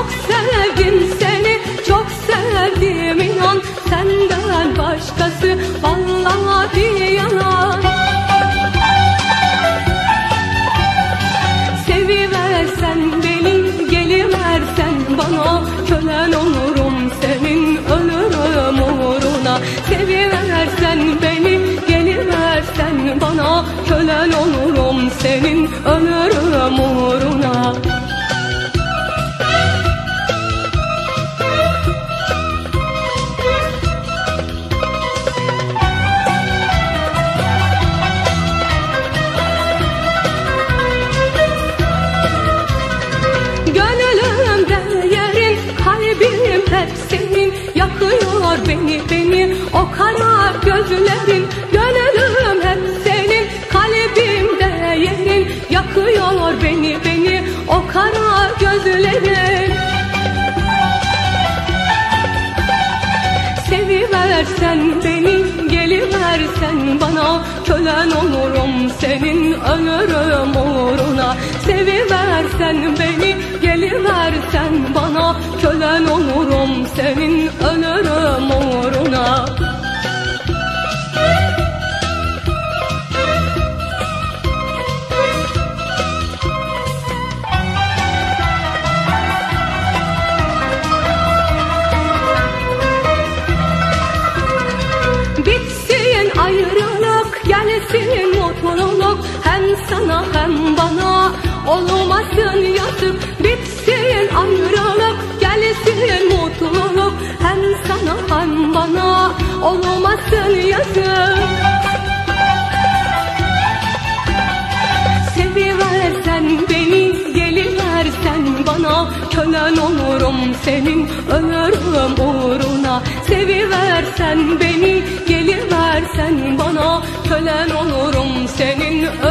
Çok sevdim seni çok sevdim inan. Senden başkası vallahi yalan Seviversen beni geliversen bana. Kölen olurum senin ölürüm uğruna. Seviversen beni geliversen bana. Kölen olurum senin ölürüm uğruna. Senin Yakıyor beni beni. O kara gözlerin Gönlüm hep senin. Kalbimde yerin Yakıyor beni beni. O kara gözlerin. Seviversen beni geliversen bana. Kölen olurum senin ölürüm uğruna. Seviversen beni geliversen senin ölürüm uğruna. Bitsin ayrılık gelsin mutluluk. Hem sana hem bana olmasın yazık Kölen olurum senin ölürüm uğruna. Seviversen beni geliversen bana Kölen olurum senin ölürüm